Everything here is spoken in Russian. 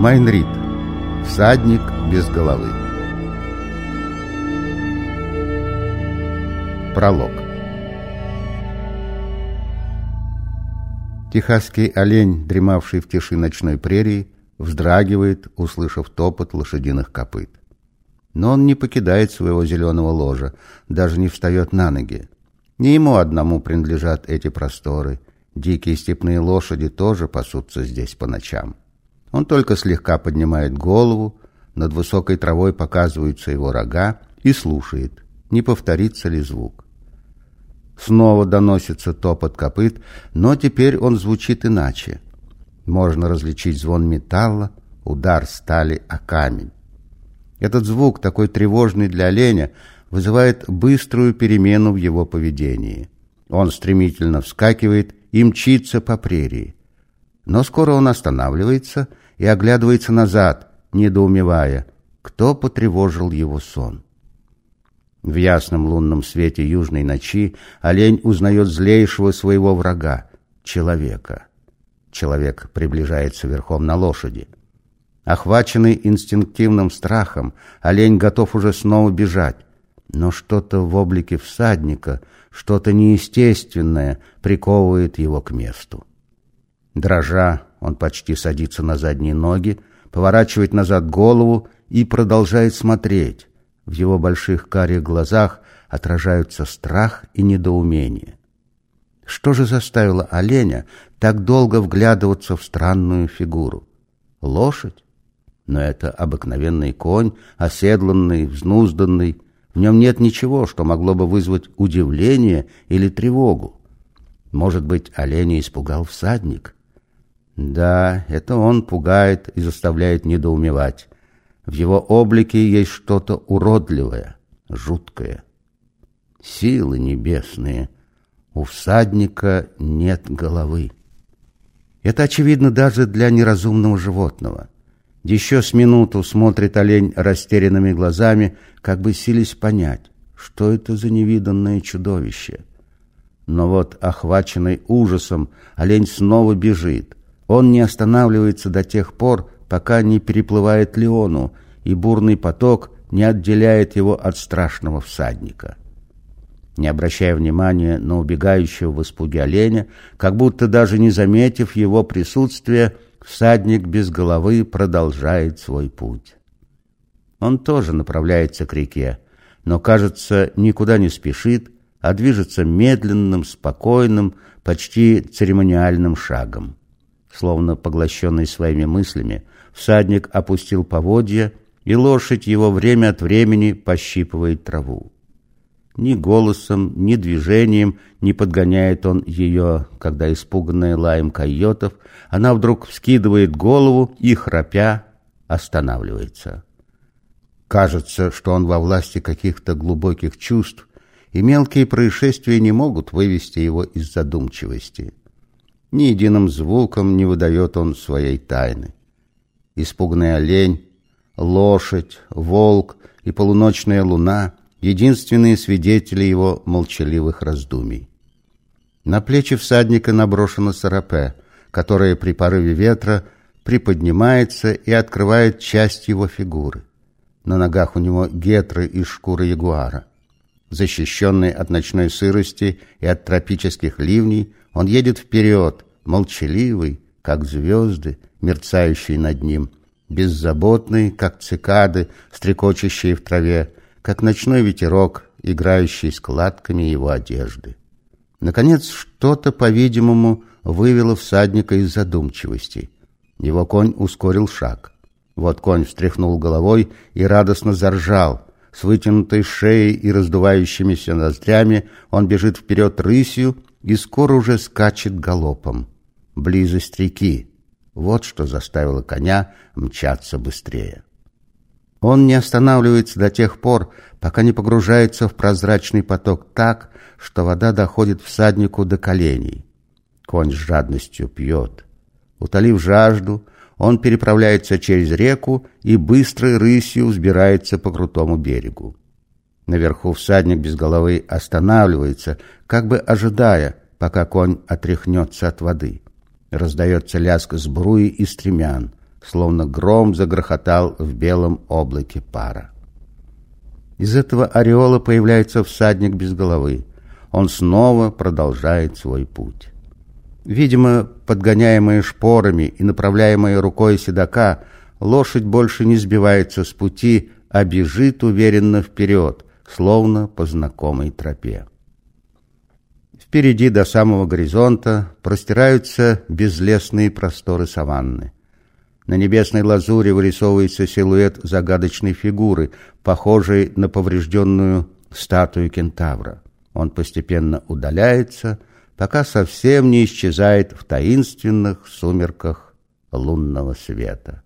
Майнрид. Всадник без головы. Пролог. Техасский олень, дремавший в тиши ночной прерии, вздрагивает, услышав топот лошадиных копыт. Но он не покидает своего зеленого ложа, даже не встает на ноги. Не ему одному принадлежат эти просторы. Дикие степные лошади тоже пасутся здесь по ночам. Он только слегка поднимает голову, над высокой травой показываются его рога и слушает, не повторится ли звук. Снова доносится топот копыт, но теперь он звучит иначе. Можно различить звон металла, удар стали о камень. Этот звук, такой тревожный для оленя, вызывает быструю перемену в его поведении. Он стремительно вскакивает и мчится по прерии. Но скоро он останавливается и оглядывается назад, недоумевая, кто потревожил его сон. В ясном лунном свете южной ночи олень узнает злейшего своего врага — человека. Человек приближается верхом на лошади. Охваченный инстинктивным страхом, олень готов уже снова бежать. Но что-то в облике всадника, что-то неестественное приковывает его к месту. Дрожа, он почти садится на задние ноги, поворачивает назад голову и продолжает смотреть. В его больших карих глазах отражаются страх и недоумение. Что же заставило оленя так долго вглядываться в странную фигуру? Лошадь? Но это обыкновенный конь, оседланный, взнузданный, в нем нет ничего, что могло бы вызвать удивление или тревогу. Может быть, оленя испугал всадник? Да, это он пугает и заставляет недоумевать. В его облике есть что-то уродливое, жуткое. Силы небесные. У всадника нет головы. Это очевидно даже для неразумного животного. Еще с минуту смотрит олень растерянными глазами, как бы сились понять, что это за невиданное чудовище. Но вот, охваченный ужасом, олень снова бежит. Он не останавливается до тех пор, пока не переплывает Леону, и бурный поток не отделяет его от страшного всадника. Не обращая внимания на убегающего в испуге оленя, как будто даже не заметив его присутствия, всадник без головы продолжает свой путь. Он тоже направляется к реке, но, кажется, никуда не спешит, а движется медленным, спокойным, почти церемониальным шагом. Словно поглощенный своими мыслями, всадник опустил поводья, и лошадь его время от времени пощипывает траву. Ни голосом, ни движением не подгоняет он ее, когда, испуганная лаем койотов, она вдруг вскидывает голову и, храпя, останавливается. Кажется, что он во власти каких-то глубоких чувств, и мелкие происшествия не могут вывести его из задумчивости. Ни единым звуком не выдает он своей тайны. Испуганный олень, лошадь, волк и полуночная луна — единственные свидетели его молчаливых раздумий. На плечи всадника наброшено сарапе, которое при порыве ветра приподнимается и открывает часть его фигуры. На ногах у него гетры из шкуры ягуара. Защищенный от ночной сырости и от тропических ливней, он едет вперед, молчаливый, как звезды, мерцающие над ним, беззаботный, как цикады, стрекочущие в траве, как ночной ветерок, играющий складками его одежды. Наконец, что-то, по-видимому, вывело всадника из задумчивости. Его конь ускорил шаг. Вот конь встряхнул головой и радостно заржал. С вытянутой шеей и раздувающимися ноздрями он бежит вперед рысью и скоро уже скачет галопом. Близость реки. Вот что заставило коня мчаться быстрее. Он не останавливается до тех пор, пока не погружается в прозрачный поток так, что вода доходит всаднику до коленей. Конь с жадностью пьет. Утолив жажду, он переправляется через реку и быстрой рысью взбирается по крутому берегу. Наверху всадник без головы останавливается, как бы ожидая, пока конь отряхнется от воды. Раздается лязг сбруи и стремян. словно гром загрохотал в белом облаке пара. Из этого ореола появляется всадник без головы. Он снова продолжает свой путь. Видимо, подгоняемая шпорами и направляемая рукой седока, лошадь больше не сбивается с пути, а бежит уверенно вперед, словно по знакомой тропе. Впереди до самого горизонта простираются безлесные просторы саванны. На небесной лазуре вырисовывается силуэт загадочной фигуры, похожей на поврежденную статую кентавра. Он постепенно удаляется, пока совсем не исчезает в таинственных сумерках лунного света.